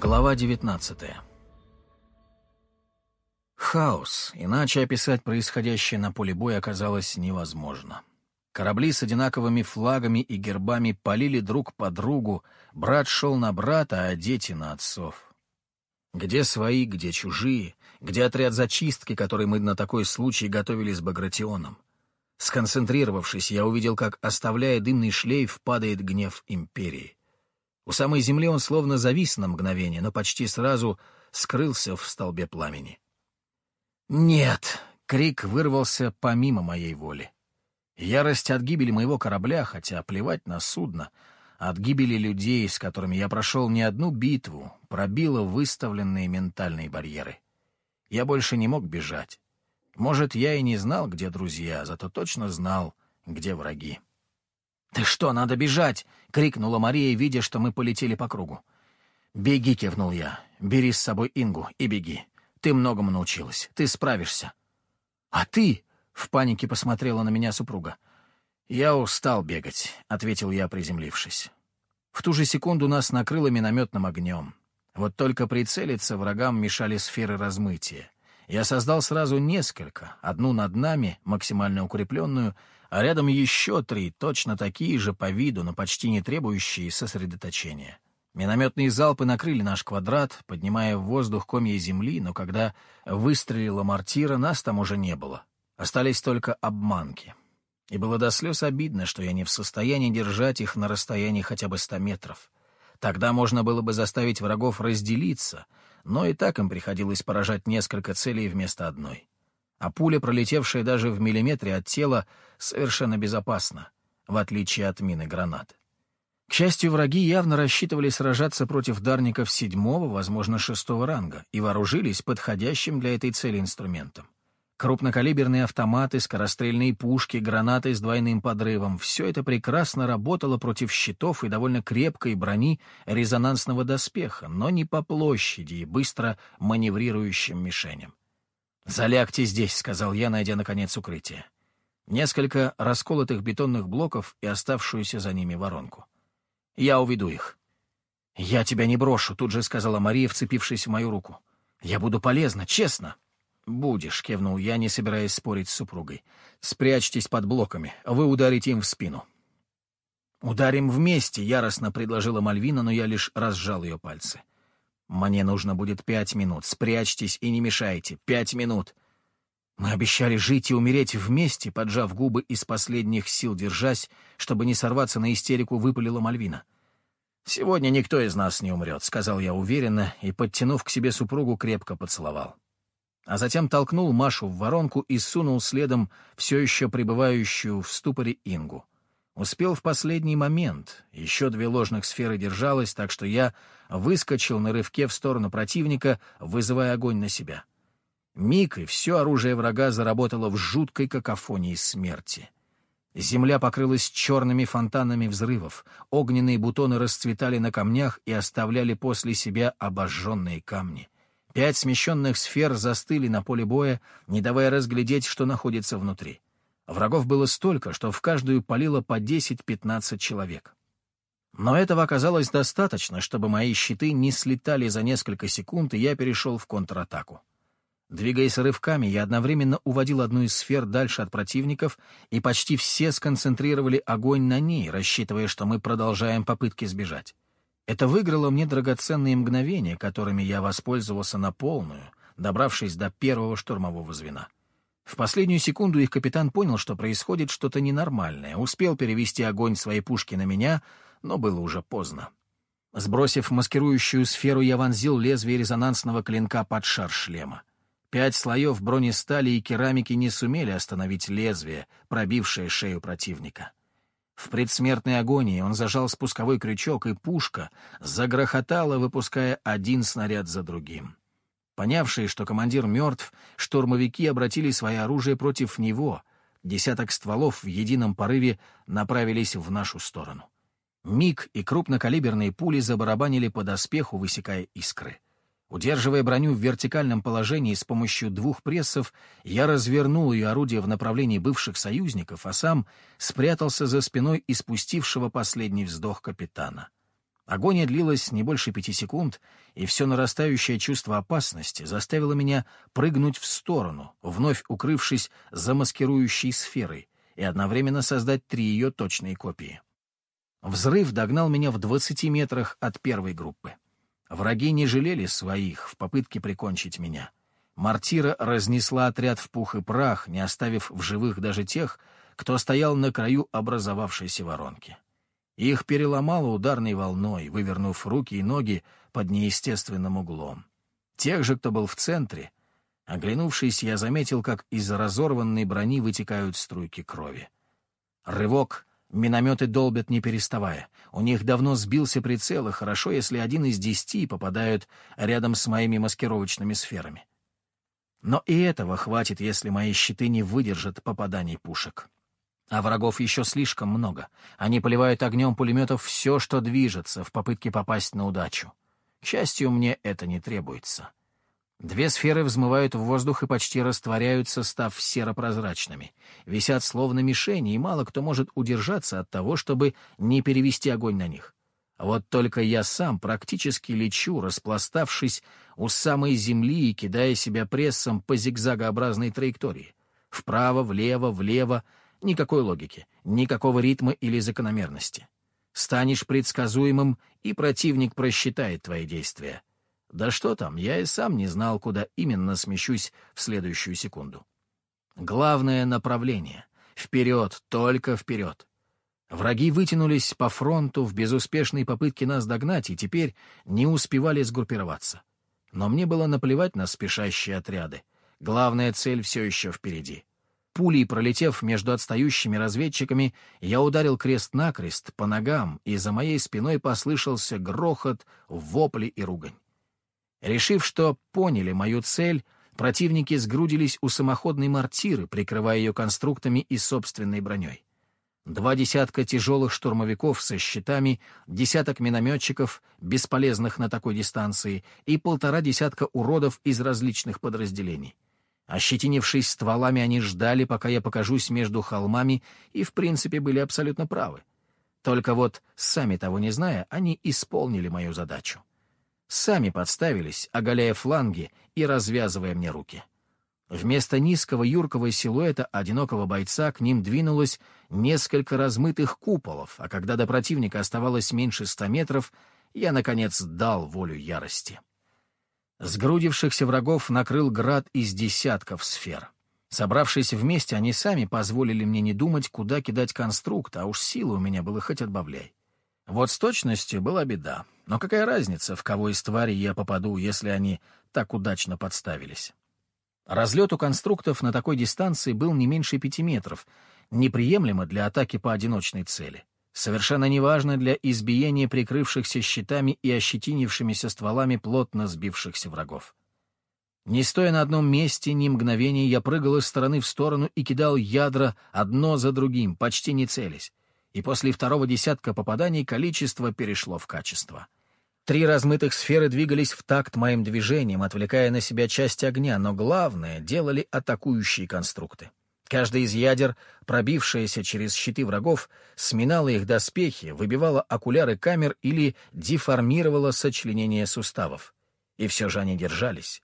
Глава 19 Хаос, иначе описать происходящее на поле боя оказалось невозможно. Корабли с одинаковыми флагами и гербами полили друг по другу, брат шел на брата, а дети — на отцов. Где свои, где чужие, где отряд зачистки, который мы на такой случай готовили с Багратионом. Сконцентрировавшись, я увидел, как, оставляя дымный шлейф, падает гнев империи. У самой земли он словно завис на мгновение, но почти сразу скрылся в столбе пламени. «Нет!» — крик вырвался помимо моей воли. Ярость от гибели моего корабля, хотя плевать на судно, от гибели людей, с которыми я прошел не одну битву, пробила выставленные ментальные барьеры. Я больше не мог бежать. Может, я и не знал, где друзья, зато точно знал, где враги. «Ты что, надо бежать!» — крикнула Мария, видя, что мы полетели по кругу. «Беги!» — кивнул я. «Бери с собой Ингу и беги. Ты многому научилась. Ты справишься». «А ты?» — в панике посмотрела на меня супруга. «Я устал бегать», — ответил я, приземлившись. В ту же секунду нас накрыло минометным огнем. Вот только прицелиться врагам мешали сферы размытия. Я создал сразу несколько, одну над нами, максимально укрепленную, а рядом еще три, точно такие же по виду, но почти не требующие сосредоточения. Минометные залпы накрыли наш квадрат, поднимая в воздух комья земли, но когда выстрелила мортира, нас там уже не было. Остались только обманки. И было до слез обидно, что я не в состоянии держать их на расстоянии хотя бы ста метров. Тогда можно было бы заставить врагов разделиться — но и так им приходилось поражать несколько целей вместо одной. А пуля, пролетевшая даже в миллиметре от тела, совершенно безопасна, в отличие от мины гранат. К счастью, враги явно рассчитывали сражаться против дарников седьмого, возможно, шестого ранга, и вооружились подходящим для этой цели инструментом. Крупнокалиберные автоматы, скорострельные пушки, гранаты с двойным подрывом — все это прекрасно работало против щитов и довольно крепкой брони резонансного доспеха, но не по площади и быстро маневрирующим мишеням. «Залягте здесь», — сказал я, найдя, наконец, укрытие. Несколько расколотых бетонных блоков и оставшуюся за ними воронку. «Я уведу их». «Я тебя не брошу», — тут же сказала Мария, вцепившись в мою руку. «Я буду полезна, честно». «Будешь», — кивнул я, не собираясь спорить с супругой. «Спрячьтесь под блоками, вы ударите им в спину». «Ударим вместе», — яростно предложила Мальвина, но я лишь разжал ее пальцы. «Мне нужно будет пять минут. Спрячьтесь и не мешайте. Пять минут». Мы обещали жить и умереть вместе, поджав губы из последних сил держась, чтобы не сорваться на истерику, выпалила Мальвина. «Сегодня никто из нас не умрет», — сказал я уверенно и, подтянув к себе супругу, крепко поцеловал а затем толкнул Машу в воронку и сунул следом все еще пребывающую в ступоре Ингу. Успел в последний момент, еще две ложных сферы держалось, так что я выскочил на рывке в сторону противника, вызывая огонь на себя. Миг, и все оружие врага заработало в жуткой какофонии смерти. Земля покрылась черными фонтанами взрывов, огненные бутоны расцветали на камнях и оставляли после себя обожженные камни — Пять смещенных сфер застыли на поле боя, не давая разглядеть, что находится внутри. Врагов было столько, что в каждую палило по 10-15 человек. Но этого оказалось достаточно, чтобы мои щиты не слетали за несколько секунд, и я перешел в контратаку. Двигаясь рывками, я одновременно уводил одну из сфер дальше от противников, и почти все сконцентрировали огонь на ней, рассчитывая, что мы продолжаем попытки сбежать. Это выиграло мне драгоценные мгновения, которыми я воспользовался на полную, добравшись до первого штурмового звена. В последнюю секунду их капитан понял, что происходит что-то ненормальное, успел перевести огонь своей пушки на меня, но было уже поздно. Сбросив маскирующую сферу, я вонзил лезвие резонансного клинка под шар шлема. Пять слоев бронестали и керамики не сумели остановить лезвие, пробившее шею противника. В предсмертной агонии он зажал спусковой крючок, и пушка загрохотала, выпуская один снаряд за другим. Понявшие, что командир мертв, штурмовики обратили свое оружие против него. Десяток стволов в едином порыве направились в нашу сторону. Миг и крупнокалиберные пули забарабанили по доспеху, высекая искры. Удерживая броню в вертикальном положении с помощью двух прессов, я развернул ее орудие в направлении бывших союзников, а сам спрятался за спиной испустившего последний вздох капитана. Агония длилась не больше пяти секунд, и все нарастающее чувство опасности заставило меня прыгнуть в сторону, вновь укрывшись за маскирующей сферой, и одновременно создать три ее точные копии. Взрыв догнал меня в двадцати метрах от первой группы. Враги не жалели своих в попытке прикончить меня. Мартира разнесла отряд в пух и прах, не оставив в живых даже тех, кто стоял на краю образовавшейся воронки. Их переломало ударной волной, вывернув руки и ноги под неестественным углом. Тех же, кто был в центре, оглянувшись, я заметил, как из разорванной брони вытекают струйки крови. Рывок, минометы долбят не переставая. У них давно сбился прицел, и хорошо, если один из десяти попадают рядом с моими маскировочными сферами. Но и этого хватит, если мои щиты не выдержат попаданий пушек. А врагов еще слишком много. Они поливают огнем пулеметов все, что движется, в попытке попасть на удачу. К счастью, мне это не требуется. Две сферы взмывают в воздух и почти растворяются, став серопрозрачными. Висят словно мишени, и мало кто может удержаться от того, чтобы не перевести огонь на них. Вот только я сам практически лечу, распластавшись у самой земли и кидая себя прессом по зигзагообразной траектории. Вправо, влево, влево, Никакой логики, никакого ритма или закономерности. Станешь предсказуемым, и противник просчитает твои действия. Да что там, я и сам не знал, куда именно смещусь в следующую секунду. Главное — направление. Вперед, только вперед. Враги вытянулись по фронту в безуспешной попытке нас догнать и теперь не успевали сгруппироваться. Но мне было наплевать на спешащие отряды. Главная цель все еще впереди. Пулей пролетев между отстающими разведчиками, я ударил крест-накрест по ногам, и за моей спиной послышался грохот, вопли и ругань. Решив, что поняли мою цель, противники сгрудились у самоходной мортиры, прикрывая ее конструктами и собственной броней. Два десятка тяжелых штурмовиков со щитами, десяток минометчиков, бесполезных на такой дистанции, и полтора десятка уродов из различных подразделений. Ощетинившись стволами, они ждали, пока я покажусь между холмами, и, в принципе, были абсолютно правы. Только вот, сами того не зная, они исполнили мою задачу. Сами подставились, оголяя фланги и развязывая мне руки. Вместо низкого юркого силуэта одинокого бойца к ним двинулось несколько размытых куполов, а когда до противника оставалось меньше ста метров, я, наконец, дал волю ярости. Сгрудившихся врагов накрыл град из десятков сфер. Собравшись вместе, они сами позволили мне не думать, куда кидать конструкт, а уж силы у меня было хоть отбавляй. Вот с точностью была беда. Но какая разница, в кого из тварей я попаду, если они так удачно подставились? Разлет у конструктов на такой дистанции был не меньше пяти метров, неприемлемо для атаки по одиночной цели совершенно неважно для избиения прикрывшихся щитами и ощетинившимися стволами плотно сбившихся врагов. Не стоя на одном месте ни мгновения, я прыгал из стороны в сторону и кидал ядра одно за другим, почти не целясь. И после второго десятка попаданий количество перешло в качество. Три размытых сферы двигались в такт моим движениям, отвлекая на себя часть огня, но главное — делали атакующие конструкты. Каждый из ядер, пробившаяся через щиты врагов, сминала их доспехи, выбивала окуляры камер или деформировала сочленение суставов. И все же они держались.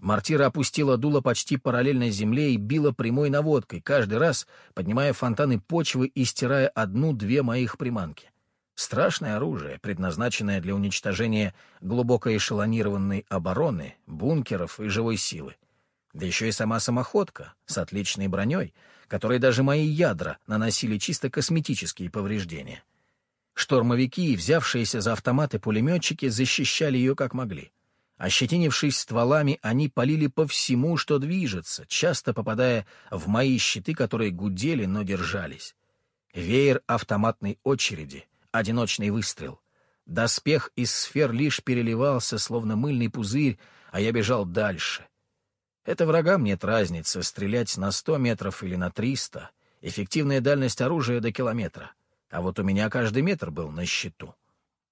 Мортира опустила дуло почти параллельно земле и била прямой наводкой, каждый раз поднимая фонтаны почвы и стирая одну-две моих приманки. Страшное оружие, предназначенное для уничтожения глубоко эшелонированной обороны, бункеров и живой силы. Да еще и сама самоходка с отличной броней, которой даже мои ядра наносили чисто косметические повреждения. Штурмовики, взявшиеся за автоматы пулеметчики, защищали ее как могли. Ощетинившись стволами, они полили по всему, что движется, часто попадая в мои щиты, которые гудели, но держались. Веер автоматной очереди, одиночный выстрел. Доспех из сфер лишь переливался, словно мыльный пузырь, а я бежал дальше — это врагам нет разницы, стрелять на сто метров или на триста. Эффективная дальность оружия до километра. А вот у меня каждый метр был на счету.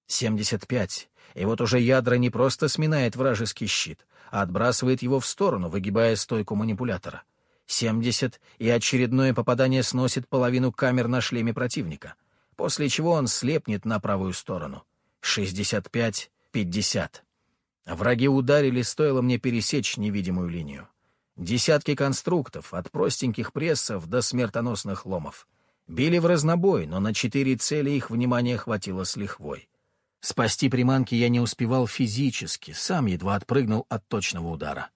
Семьдесят пять. И вот уже ядра не просто сминает вражеский щит, а отбрасывает его в сторону, выгибая стойку манипулятора. Семьдесят, и очередное попадание сносит половину камер на шлеме противника, после чего он слепнет на правую сторону. 65, 50. Враги ударили, стоило мне пересечь невидимую линию. Десятки конструктов, от простеньких прессов до смертоносных ломов. Били в разнобой, но на четыре цели их внимания хватило с лихвой. Спасти приманки я не успевал физически, сам едва отпрыгнул от точного удара.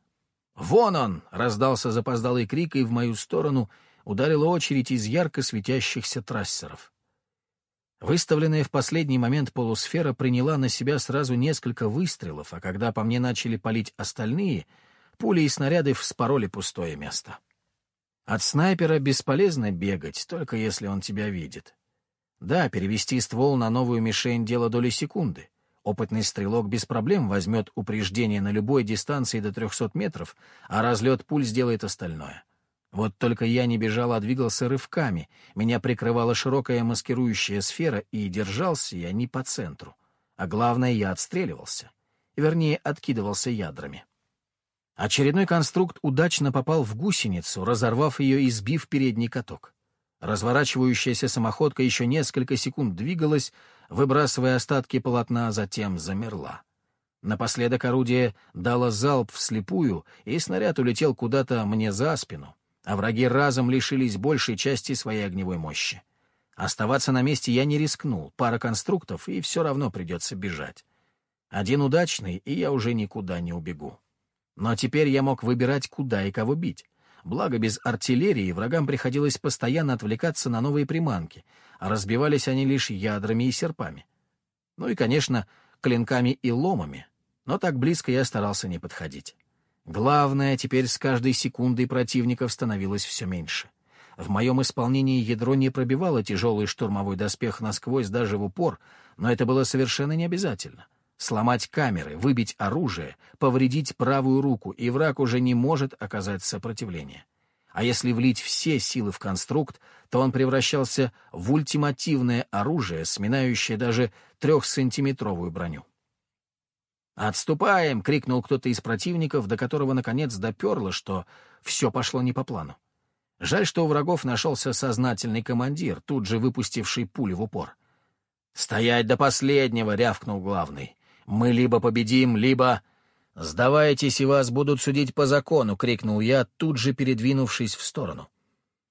«Вон он!» — раздался запоздалый крик, и в мою сторону ударила очередь из ярко светящихся трассеров. Выставленная в последний момент полусфера приняла на себя сразу несколько выстрелов, а когда по мне начали палить остальные, пули и снаряды вспороли пустое место. От снайпера бесполезно бегать, только если он тебя видит. Да, перевести ствол на новую мишень — дело доли секунды. Опытный стрелок без проблем возьмет упреждение на любой дистанции до 300 метров, а разлет пуль сделает остальное. Вот только я не бежал, а двигался рывками. Меня прикрывала широкая маскирующая сфера, и держался я не по центру. А главное, я отстреливался. Вернее, откидывался ядрами. Очередной конструкт удачно попал в гусеницу, разорвав ее и сбив передний каток. Разворачивающаяся самоходка еще несколько секунд двигалась, выбрасывая остатки полотна, а затем замерла. Напоследок орудие дало залп вслепую, и снаряд улетел куда-то мне за спину, а враги разом лишились большей части своей огневой мощи. Оставаться на месте я не рискнул, пара конструктов, и все равно придется бежать. Один удачный, и я уже никуда не убегу. Но теперь я мог выбирать, куда и кого бить. Благо, без артиллерии врагам приходилось постоянно отвлекаться на новые приманки, а разбивались они лишь ядрами и серпами. Ну и, конечно, клинками и ломами, но так близко я старался не подходить. Главное, теперь с каждой секундой противников становилось все меньше. В моем исполнении ядро не пробивало тяжелый штурмовой доспех насквозь даже в упор, но это было совершенно не обязательно сломать камеры, выбить оружие, повредить правую руку, и враг уже не может оказать сопротивление. А если влить все силы в конструкт, то он превращался в ультимативное оружие, сминающее даже трехсантиметровую броню. «Отступаем!» — крикнул кто-то из противников, до которого наконец доперло, что все пошло не по плану. Жаль, что у врагов нашелся сознательный командир, тут же выпустивший пулю в упор. «Стоять до последнего!» — рявкнул главный. Мы либо победим, либо... «Сдавайтесь, и вас будут судить по закону!» — крикнул я, тут же передвинувшись в сторону.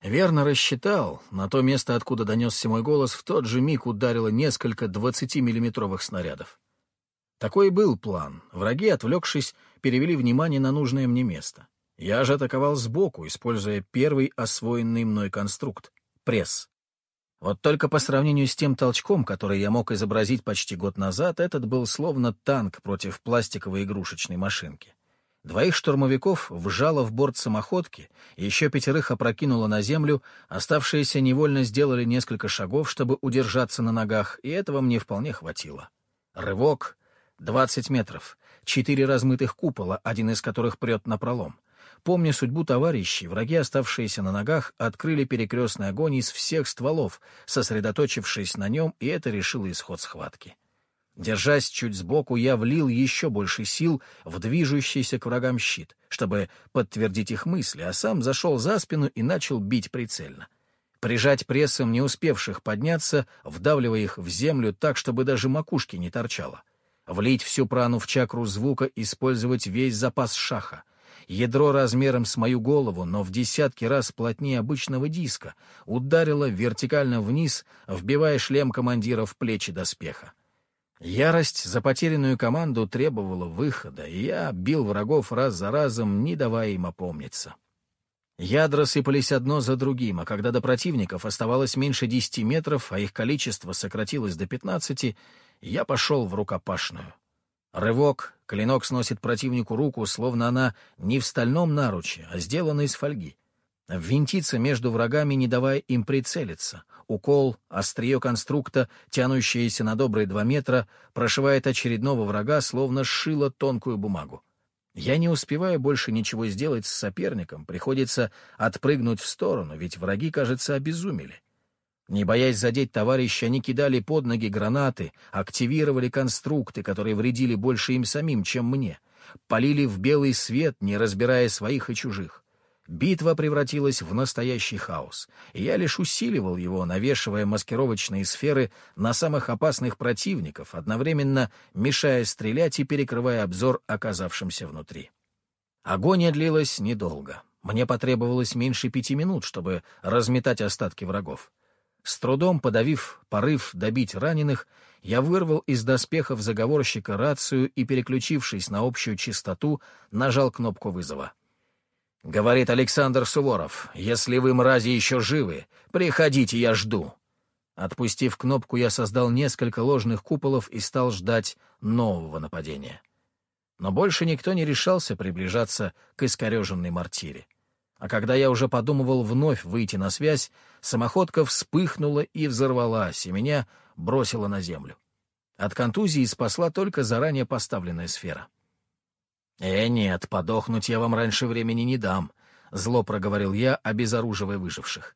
Верно рассчитал. На то место, откуда донесся мой голос, в тот же миг ударило несколько двадцатимиллиметровых снарядов. Такой был план. Враги, отвлекшись, перевели внимание на нужное мне место. Я же атаковал сбоку, используя первый освоенный мной конструкт — пресс. Вот только по сравнению с тем толчком, который я мог изобразить почти год назад, этот был словно танк против пластиковой игрушечной машинки. Двоих штурмовиков вжало в борт самоходки, еще пятерых опрокинуло на землю, оставшиеся невольно сделали несколько шагов, чтобы удержаться на ногах, и этого мне вполне хватило. Рывок — двадцать метров, четыре размытых купола, один из которых прет на пролом — Помня судьбу товарищей, враги, оставшиеся на ногах, открыли перекрестный огонь из всех стволов, сосредоточившись на нем, и это решило исход схватки. Держась чуть сбоку, я влил еще больше сил в движущийся к врагам щит, чтобы подтвердить их мысли, а сам зашел за спину и начал бить прицельно. Прижать прессом не успевших подняться, вдавливая их в землю так, чтобы даже макушки не торчало. Влить всю прану в чакру звука, использовать весь запас шаха. Ядро размером с мою голову, но в десятки раз плотнее обычного диска, ударило вертикально вниз, вбивая шлем командира в плечи доспеха. Ярость за потерянную команду требовала выхода, и я бил врагов раз за разом, не давая им опомниться. Ядра сыпались одно за другим, а когда до противников оставалось меньше десяти метров, а их количество сократилось до пятнадцати, я пошел в рукопашную. Рывок, клинок сносит противнику руку, словно она не в стальном наруче, а сделана из фольги. Ввинтиться между врагами, не давая им прицелиться. Укол, острие конструкта, тянущееся на добрые два метра, прошивает очередного врага, словно сшило тонкую бумагу. Я не успеваю больше ничего сделать с соперником, приходится отпрыгнуть в сторону, ведь враги, кажется, обезумели. Не боясь задеть товарища, они кидали под ноги гранаты, активировали конструкты, которые вредили больше им самим, чем мне. Полили в белый свет, не разбирая своих и чужих. Битва превратилась в настоящий хаос, и я лишь усиливал его, навешивая маскировочные сферы на самых опасных противников, одновременно мешая стрелять и перекрывая обзор оказавшимся внутри. Агония длилась недолго. Мне потребовалось меньше пяти минут, чтобы разметать остатки врагов. С трудом подавив порыв добить раненых, я вырвал из доспехов заговорщика рацию и, переключившись на общую частоту, нажал кнопку вызова. — Говорит Александр Суворов, если вы, мрази, еще живы, приходите, я жду. Отпустив кнопку, я создал несколько ложных куполов и стал ждать нового нападения. Но больше никто не решался приближаться к искореженной мартире. А когда я уже подумывал вновь выйти на связь, самоходка вспыхнула и взорвалась, и меня бросила на землю. От контузии спасла только заранее поставленная сфера. «Э, нет, подохнуть я вам раньше времени не дам», — зло проговорил я, обезоруживая выживших.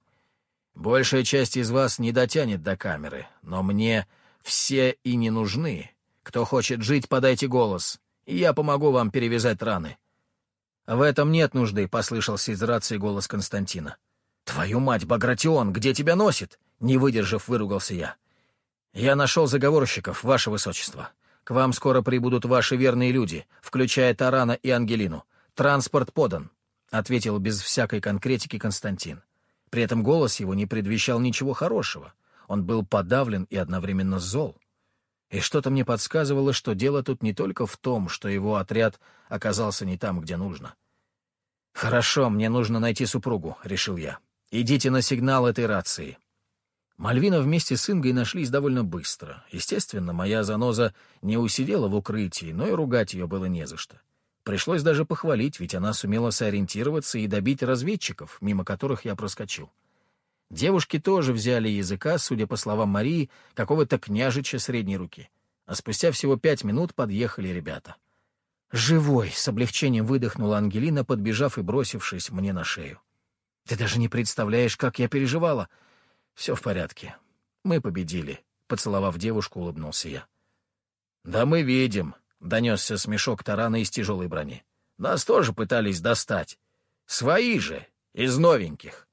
«Большая часть из вас не дотянет до камеры, но мне все и не нужны. Кто хочет жить, подайте голос, и я помогу вам перевязать раны». «В этом нет нужды», — послышался из рации голос Константина. «Твою мать, Багратион, где тебя носит?» — не выдержав, выругался я. «Я нашел заговорщиков, ваше высочество. К вам скоро прибудут ваши верные люди, включая Тарана и Ангелину. Транспорт подан», — ответил без всякой конкретики Константин. При этом голос его не предвещал ничего хорошего. Он был подавлен и одновременно зол. И что-то мне подсказывало, что дело тут не только в том, что его отряд оказался не там, где нужно. «Хорошо, мне нужно найти супругу», — решил я. «Идите на сигнал этой рации. Мальвина вместе с Ингой нашлись довольно быстро. Естественно, моя заноза не усидела в укрытии, но и ругать ее было не за что. Пришлось даже похвалить, ведь она сумела сориентироваться и добить разведчиков, мимо которых я проскочил. Девушки тоже взяли языка, судя по словам Марии, какого-то княжича средней руки. А спустя всего пять минут подъехали ребята. «Живой!» — с облегчением выдохнула Ангелина, подбежав и бросившись мне на шею. «Ты даже не представляешь, как я переживала!» «Все в порядке. Мы победили», — поцеловав девушку, улыбнулся я. «Да мы видим», — донесся смешок тарана из тяжелой брони. «Нас тоже пытались достать. Свои же, из новеньких.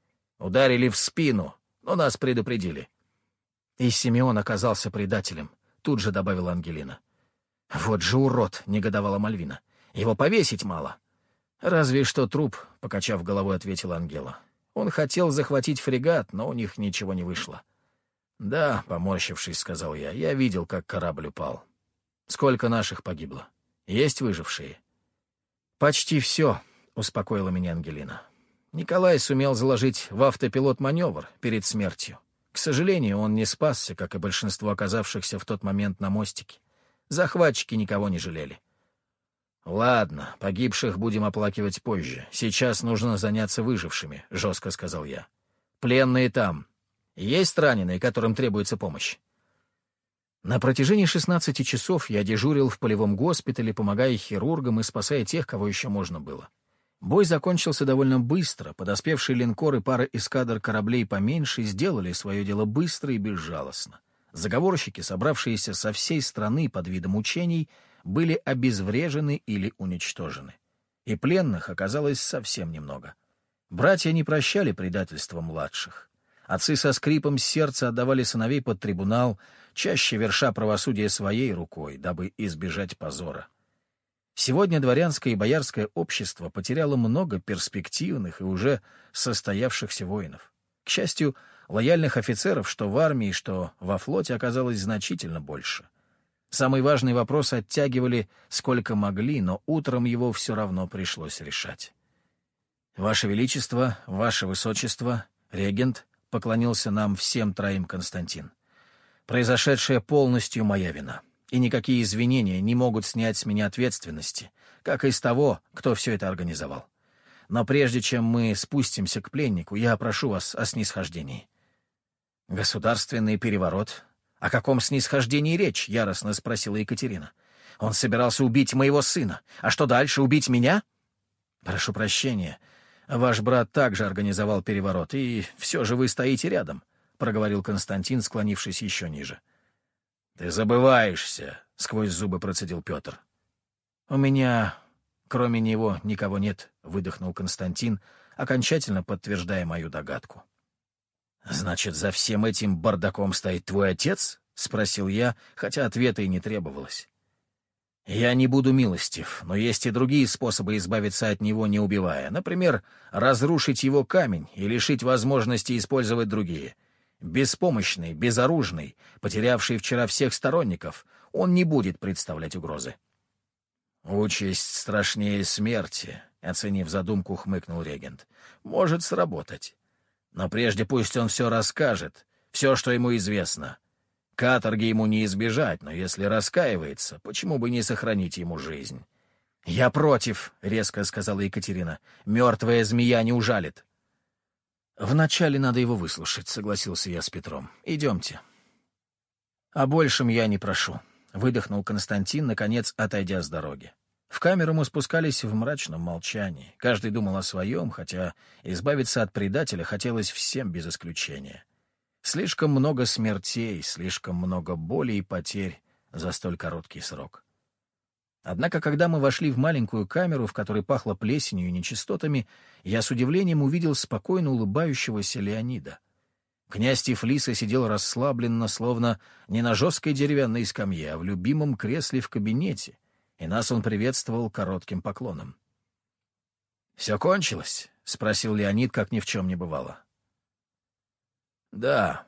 Ударили в спину, но нас предупредили». «И Симеон оказался предателем», — тут же добавила Ангелина. «Вот же урод!» — негодовала Мальвина. «Его повесить мало». «Разве что труп», — покачав головой, ответила Ангела. Он хотел захватить фрегат, но у них ничего не вышло. «Да», — поморщившись, сказал я, — «я видел, как корабль упал. Сколько наших погибло? Есть выжившие?» «Почти все», — успокоила меня Ангелина. Николай сумел заложить в автопилот маневр перед смертью. К сожалению, он не спасся, как и большинство оказавшихся в тот момент на мостике. Захватчики никого не жалели. «Ладно, погибших будем оплакивать позже. Сейчас нужно заняться выжившими», — жестко сказал я. «Пленные там. Есть раненые, которым требуется помощь?» На протяжении 16 часов я дежурил в полевом госпитале, помогая хирургам и спасая тех, кого еще можно было. Бой закончился довольно быстро, подоспевшие линкоры и пара эскадр кораблей поменьше сделали свое дело быстро и безжалостно. Заговорщики, собравшиеся со всей страны под видом учений, были обезврежены или уничтожены. И пленных оказалось совсем немного. Братья не прощали предательства младших. Отцы со скрипом сердца отдавали сыновей под трибунал, чаще верша правосудие своей рукой, дабы избежать позора. Сегодня дворянское и боярское общество потеряло много перспективных и уже состоявшихся воинов. К счастью, лояльных офицеров что в армии, что во флоте оказалось значительно больше — Самый важный вопрос оттягивали сколько могли, но утром его все равно пришлось решать. «Ваше Величество, Ваше Высочество, регент», — поклонился нам всем троим Константин. «Произошедшее полностью моя вина, и никакие извинения не могут снять с меня ответственности, как и с того, кто все это организовал. Но прежде чем мы спустимся к пленнику, я прошу вас о снисхождении». «Государственный переворот «О каком снисхождении речь?» — яростно спросила Екатерина. «Он собирался убить моего сына. А что дальше, убить меня?» «Прошу прощения. Ваш брат также организовал переворот, и все же вы стоите рядом», — проговорил Константин, склонившись еще ниже. «Ты забываешься», — сквозь зубы процедил Петр. «У меня, кроме него, никого нет», — выдохнул Константин, окончательно подтверждая мою догадку. «Значит, за всем этим бардаком стоит твой отец?» — спросил я, хотя ответа и не требовалось. «Я не буду милостив, но есть и другие способы избавиться от него, не убивая. Например, разрушить его камень и лишить возможности использовать другие. Беспомощный, безоружный, потерявший вчера всех сторонников, он не будет представлять угрозы». «Участь страшнее смерти», — оценив задумку, хмыкнул регент. «Может сработать. Но прежде пусть он все расскажет, все, что ему известно. Каторги ему не избежать, но если раскаивается, почему бы не сохранить ему жизнь? — Я против, — резко сказала Екатерина. — Мертвая змея не ужалит. — Вначале надо его выслушать, — согласился я с Петром. — Идемте. — О большем я не прошу, — выдохнул Константин, наконец отойдя с дороги. В камеру мы спускались в мрачном молчании. Каждый думал о своем, хотя избавиться от предателя хотелось всем без исключения. Слишком много смертей, слишком много боли и потерь за столь короткий срок. Однако, когда мы вошли в маленькую камеру, в которой пахло плесенью и нечистотами, я с удивлением увидел спокойно улыбающегося Леонида. Князь Тифлиса сидел расслабленно, словно не на жесткой деревянной скамье, а в любимом кресле в кабинете, и нас он приветствовал коротким поклоном. «Все кончилось?» — спросил Леонид, как ни в чем не бывало. «Да,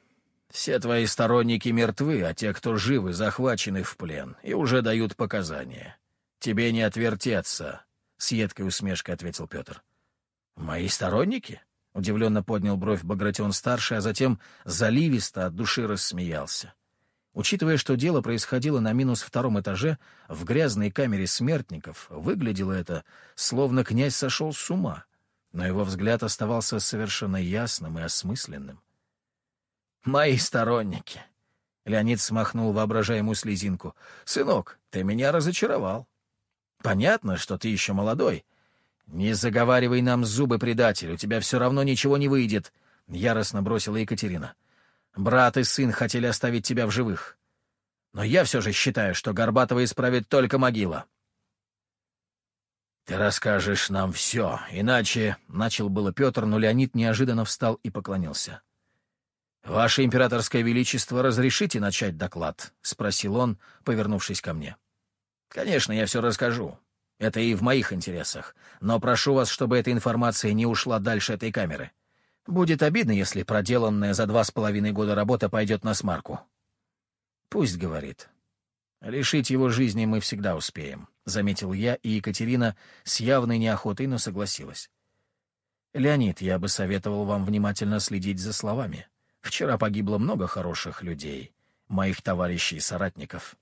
все твои сторонники мертвы, а те, кто живы, захвачены в плен и уже дают показания. Тебе не отвертеться», — с едкой усмешкой ответил Петр. «Мои сторонники?» — удивленно поднял бровь Багратион-старший, а затем заливисто от души рассмеялся. Учитывая, что дело происходило на минус втором этаже, в грязной камере смертников, выглядело это, словно князь сошел с ума, но его взгляд оставался совершенно ясным и осмысленным. Мои сторонники. Леонид смахнул воображаемую слезинку. Сынок, ты меня разочаровал. Понятно, что ты еще молодой. Не заговаривай нам зубы, предатель, у тебя все равно ничего не выйдет, — яростно бросила Екатерина. Брат и сын хотели оставить тебя в живых. Но я все же считаю, что Горбатова исправит только могила. «Ты расскажешь нам все, иначе...» — начал было Петр, но Леонид неожиданно встал и поклонился. «Ваше императорское величество, разрешите начать доклад?» — спросил он, повернувшись ко мне. «Конечно, я все расскажу. Это и в моих интересах. Но прошу вас, чтобы эта информация не ушла дальше этой камеры. Будет обидно, если проделанная за два с половиной года работа пойдет на смарку». «Пусть говорит. Лишить его жизни мы всегда успеем», — заметил я, и Екатерина с явной неохотой, но согласилась. «Леонид, я бы советовал вам внимательно следить за словами». Вчера погибло много хороших людей, моих товарищей и соратников.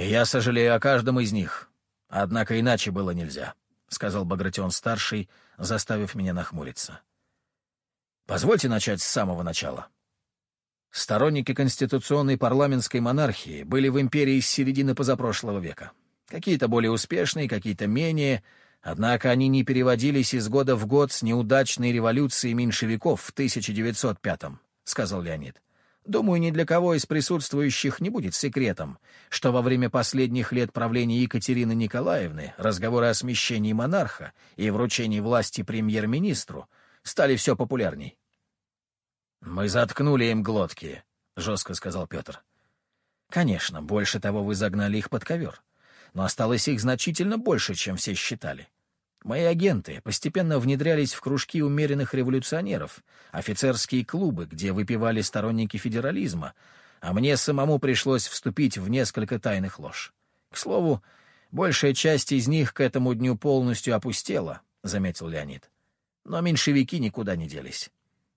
И я сожалею о каждом из них. Однако иначе было нельзя, — сказал Багратион-старший, заставив меня нахмуриться. Позвольте начать с самого начала. Сторонники конституционной парламентской монархии были в империи с середины позапрошлого века. Какие-то более успешные, какие-то менее, однако они не переводились из года в год с неудачной революцией меньшевиков в 1905 -м. — сказал Леонид. «Думаю, ни для кого из присутствующих не будет секретом, что во время последних лет правления Екатерины Николаевны разговоры о смещении монарха и вручении власти премьер-министру стали все популярней». «Мы заткнули им глотки», — жестко сказал Петр. «Конечно, больше того вы загнали их под ковер, но осталось их значительно больше, чем все считали. Мои агенты постепенно внедрялись в кружки умеренных революционеров, офицерские клубы, где выпивали сторонники федерализма, а мне самому пришлось вступить в несколько тайных лож. К слову, большая часть из них к этому дню полностью опустела, — заметил Леонид. Но меньшевики никуда не делись.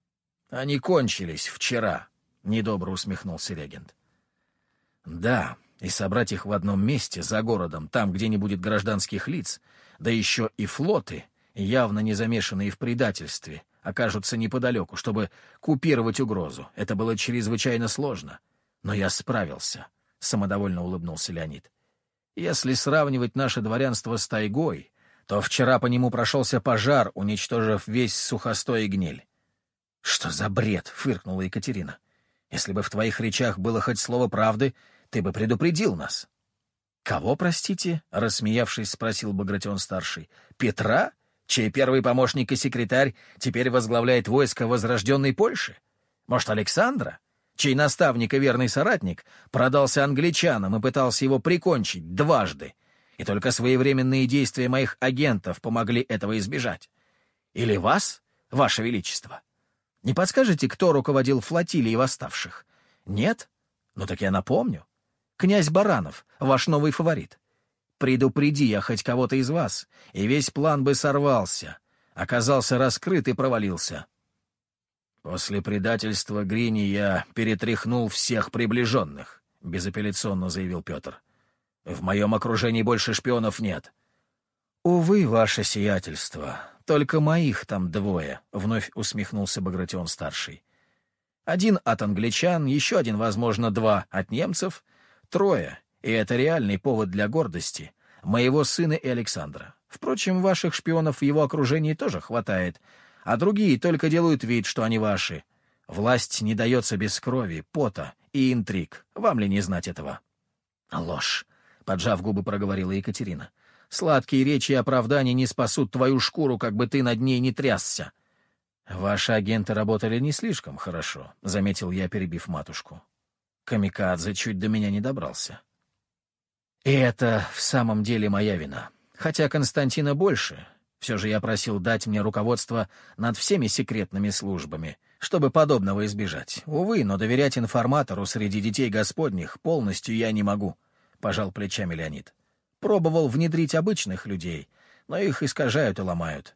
— Они кончились вчера, — недобро усмехнулся регент. — Да, и собрать их в одном месте, за городом, там, где не будет гражданских лиц — да еще и флоты, явно не замешанные в предательстве, окажутся неподалеку, чтобы купировать угрозу. Это было чрезвычайно сложно. Но я справился, — самодовольно улыбнулся Леонид. Если сравнивать наше дворянство с тайгой, то вчера по нему прошелся пожар, уничтожив весь сухостой и гниль. — Что за бред? — фыркнула Екатерина. — Если бы в твоих речах было хоть слово правды, ты бы предупредил нас. «Кого, простите?» — рассмеявшись, спросил Багратион-старший. «Петра? чей первый помощник и секретарь теперь возглавляет войско возрожденной Польши? Может, Александра, чей наставник и верный соратник продался англичанам и пытался его прикончить дважды, и только своевременные действия моих агентов помогли этого избежать? Или вас, ваше величество? Не подскажете, кто руководил флотилией восставших? Нет? Ну так я напомню. Князь Баранов, ваш новый фаворит. Предупреди я хоть кого-то из вас, и весь план бы сорвался, оказался раскрыт и провалился. После предательства Грини я перетряхнул всех приближенных, — безапелляционно заявил Петр. В моем окружении больше шпионов нет. Увы, ваше сиятельство, только моих там двое, — вновь усмехнулся Багратион-старший. Один от англичан, еще один, возможно, два от немцев, трое, и это реальный повод для гордости, моего сына и Александра. Впрочем, ваших шпионов в его окружении тоже хватает, а другие только делают вид, что они ваши. Власть не дается без крови, пота и интриг. Вам ли не знать этого? Ложь, — поджав губы, проговорила Екатерина. Сладкие речи и оправдания не спасут твою шкуру, как бы ты над ней не трясся. Ваши агенты работали не слишком хорошо, — заметил я, перебив матушку. Камикадзе чуть до меня не добрался. И это в самом деле моя вина. Хотя Константина больше, все же я просил дать мне руководство над всеми секретными службами, чтобы подобного избежать. Увы, но доверять информатору среди детей господних полностью я не могу, — пожал плечами Леонид. Пробовал внедрить обычных людей, но их искажают и ломают.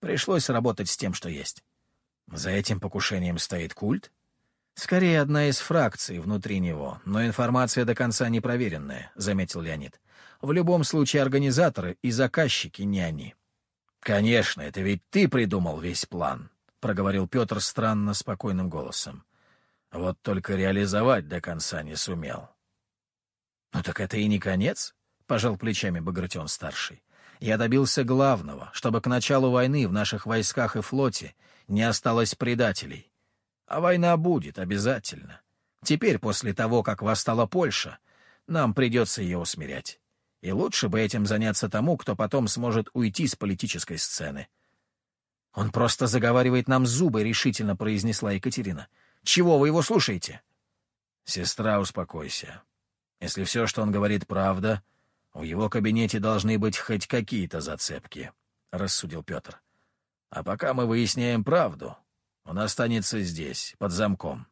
Пришлось работать с тем, что есть. За этим покушением стоит культ? Скорее, одна из фракций внутри него, но информация до конца не проверенная, — заметил Леонид. В любом случае организаторы и заказчики не они. «Конечно, это ведь ты придумал весь план», — проговорил Петр странно спокойным голосом. «Вот только реализовать до конца не сумел». «Ну так это и не конец», — пожал плечами Багратион-старший. «Я добился главного, чтобы к началу войны в наших войсках и флоте не осталось предателей. А война будет обязательно. Теперь, после того, как восстала Польша, нам придется ее усмирять. И лучше бы этим заняться тому, кто потом сможет уйти с политической сцены. «Он просто заговаривает нам зубы», — решительно произнесла Екатерина. «Чего вы его слушаете?» «Сестра, успокойся. Если все, что он говорит, правда, в его кабинете должны быть хоть какие-то зацепки», — рассудил Петр. «А пока мы выясняем правду, он останется здесь, под замком».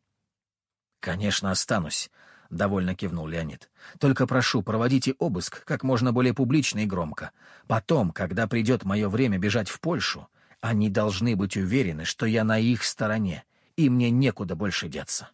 «Конечно, останусь», — довольно кивнул Леонид. «Только прошу, проводите обыск как можно более публично и громко. Потом, когда придет мое время бежать в Польшу, они должны быть уверены, что я на их стороне, и мне некуда больше деться».